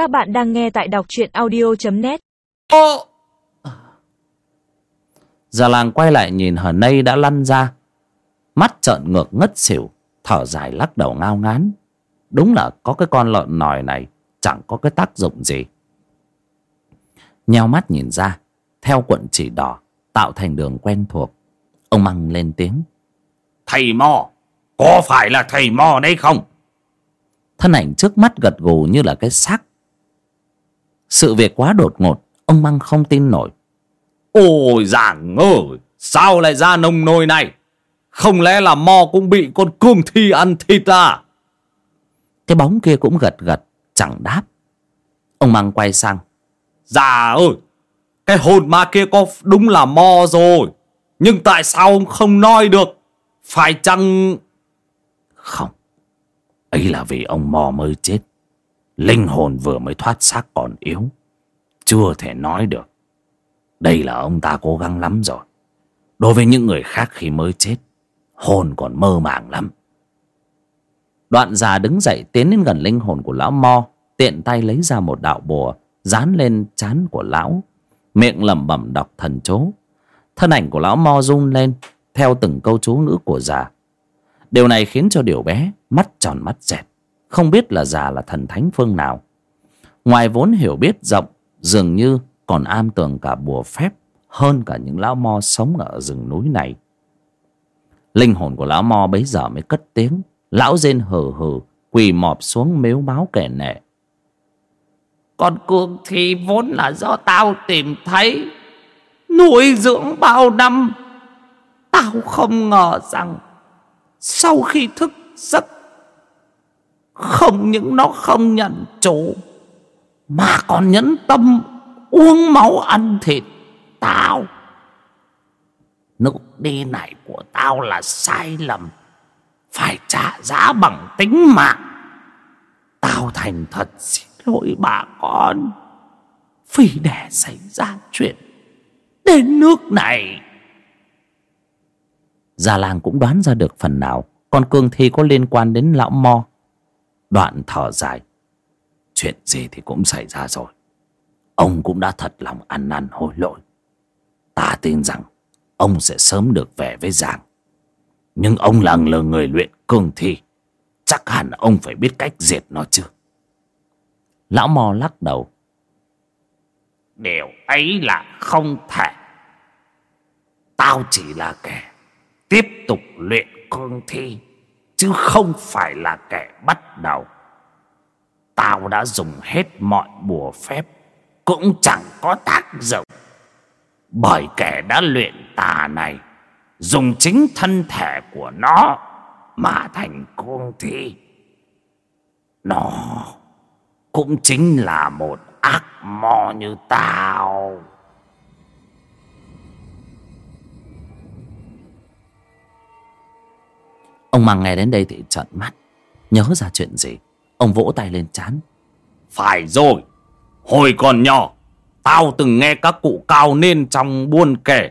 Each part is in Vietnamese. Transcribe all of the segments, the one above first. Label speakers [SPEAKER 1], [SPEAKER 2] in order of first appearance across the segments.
[SPEAKER 1] Các bạn đang nghe tại đọc truyện audio.net
[SPEAKER 2] Ô! Già làng quay lại nhìn hờ nây đã lăn ra. Mắt trợn ngược ngất xỉu Thở dài lắc đầu ngao ngán. Đúng là có cái con lợn nòi này Chẳng có cái tác dụng gì. Nheo mắt nhìn ra Theo quận chỉ đỏ Tạo thành đường quen thuộc. Ông Măng lên tiếng.
[SPEAKER 3] Thầy mò Có phải là thầy mò đấy không?
[SPEAKER 2] Thân ảnh trước mắt gật gù như là cái xác Sự việc quá đột ngột Ông Măng không tin nổi.
[SPEAKER 3] Ôi giảng ơi Sao lại ra nông nồi này? Không lẽ là mò cũng bị con cương thi ăn thịt à?
[SPEAKER 2] Cái bóng kia cũng gật gật Chẳng đáp. Ông Măng quay sang.
[SPEAKER 3] Già ơi Cái hồn ma kia có đúng là mò rồi Nhưng tại sao ông không nói được? Phải chăng
[SPEAKER 2] Không ấy là vì ông mò mới chết Linh hồn vừa mới thoát xác còn yếu. Chưa thể nói được. Đây là ông ta cố gắng lắm rồi. Đối với những người khác khi mới chết, Hồn còn mơ màng lắm. Đoạn già đứng dậy tiến đến gần linh hồn của lão Mo, Tiện tay lấy ra một đạo bùa, Dán lên trán của lão. Miệng lẩm bẩm đọc thần chú Thân ảnh của lão Mo run lên, Theo từng câu chú ngữ của già. Điều này khiến cho điều bé mắt tròn mắt dẹt. Không biết là già là thần thánh phương nào. Ngoài vốn hiểu biết rộng, Dường như còn am tường cả bùa phép Hơn cả những lão mo sống ở rừng núi này. Linh hồn của lão mo bấy giờ mới cất tiếng, Lão rên hừ hừ, Quỳ mọp xuống mếu máu kẻ nệ.
[SPEAKER 3] Con cương thi vốn là do tao tìm thấy, Nuôi dưỡng bao năm, Tao không ngờ rằng Sau khi thức giấc không những nó không nhận chủ, Mà còn nhẫn tâm Uống máu ăn thịt Tao. Nước đi này của tao là sai lầm, Phải trả giá bằng tính mạng. Tao thành thật, xin lỗi bà con, Vì để xảy ra chuyện Đến nước này.
[SPEAKER 2] Già làng cũng đoán ra được phần nào, Con cương thi có liên quan đến lão mo. Đoạn thở dài. Chuyện gì thì cũng xảy ra rồi. Ông cũng đã thật lòng ăn năn hối lỗi. Ta tin rằng Ông sẽ sớm được về với giảng Nhưng ông là người luyện cương thi. Chắc hẳn ông phải biết cách diệt nó chứ. Lão mò lắc đầu.
[SPEAKER 3] Điều ấy là không thể. Tao chỉ là kẻ Tiếp tục luyện cương thi. Chứ không phải là kẻ bắt đầu. Tao đã dùng hết mọi bùa phép, Cũng chẳng có tác dụng. Bởi kẻ đã luyện tà này, Dùng chính thân thể của nó Mà thành cương thi. Nó cũng chính là một ác mò như tao.
[SPEAKER 2] Ông Măng nghe đến đây thì trợn mắt. Nhớ ra chuyện gì? Ông vỗ tay lên chán
[SPEAKER 3] Phải rồi. Hồi còn nhỏ, Tao từng nghe các cụ cao nên trong buôn kể.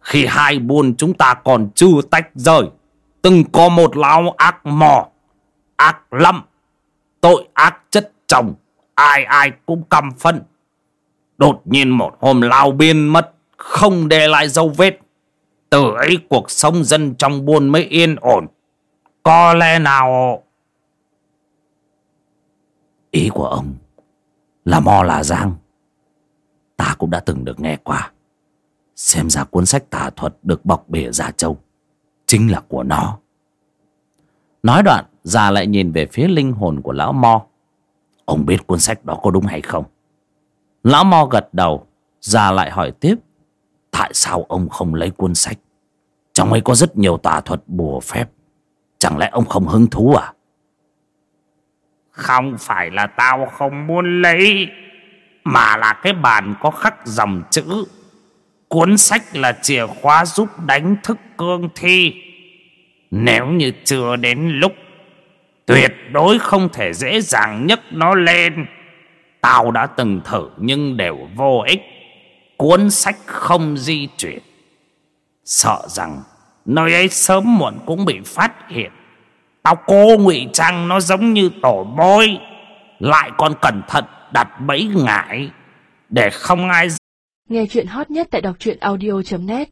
[SPEAKER 3] Khi hai buôn chúng ta còn chưa tách rời, Từng có một lão ác mò, Ác lắm Tội ác chất chồng, Ai ai cũng căm phân Đột nhiên một hôm lao biên mất, Không để lại dấu vết. Từ ấy cuộc sống dân trong buôn mới yên ổn. Có lẽ nào?
[SPEAKER 2] Ý của ông Là Mo là Giang. Ta cũng đã từng được nghe qua. Xem ra cuốn sách tà thuật được bọc bìa già Châu Chính là của nó. Nói đoạn, già lại nhìn về phía linh hồn của lão Mo. Ông biết cuốn sách đó có đúng hay không? Lão Mo gật đầu, Già lại hỏi tiếp. Tại sao ông không lấy cuốn sách? Trong ấy có rất nhiều tà thuật bùa phép. Chẳng lẽ ông không hứng thú à?
[SPEAKER 3] Không phải là tao không muốn lấy, Mà là cái bàn có khắc dòng chữ. Cuốn sách là chìa khóa giúp đánh thức cương thi. Nếu như chưa đến lúc, Tuyệt đối không thể dễ dàng nhấc nó lên. Tao đã từng thử nhưng đều vô ích. Cuốn sách không di chuyển. Sợ rằng nơi ấy sớm muộn cũng bị phát hiện. Tao cố ngụy trang nó giống như tổ mối Lại còn cẩn thận đặt bẫy ngải để không ai
[SPEAKER 4] Nghe chuyện hot nhất tại đọc truyện audio.net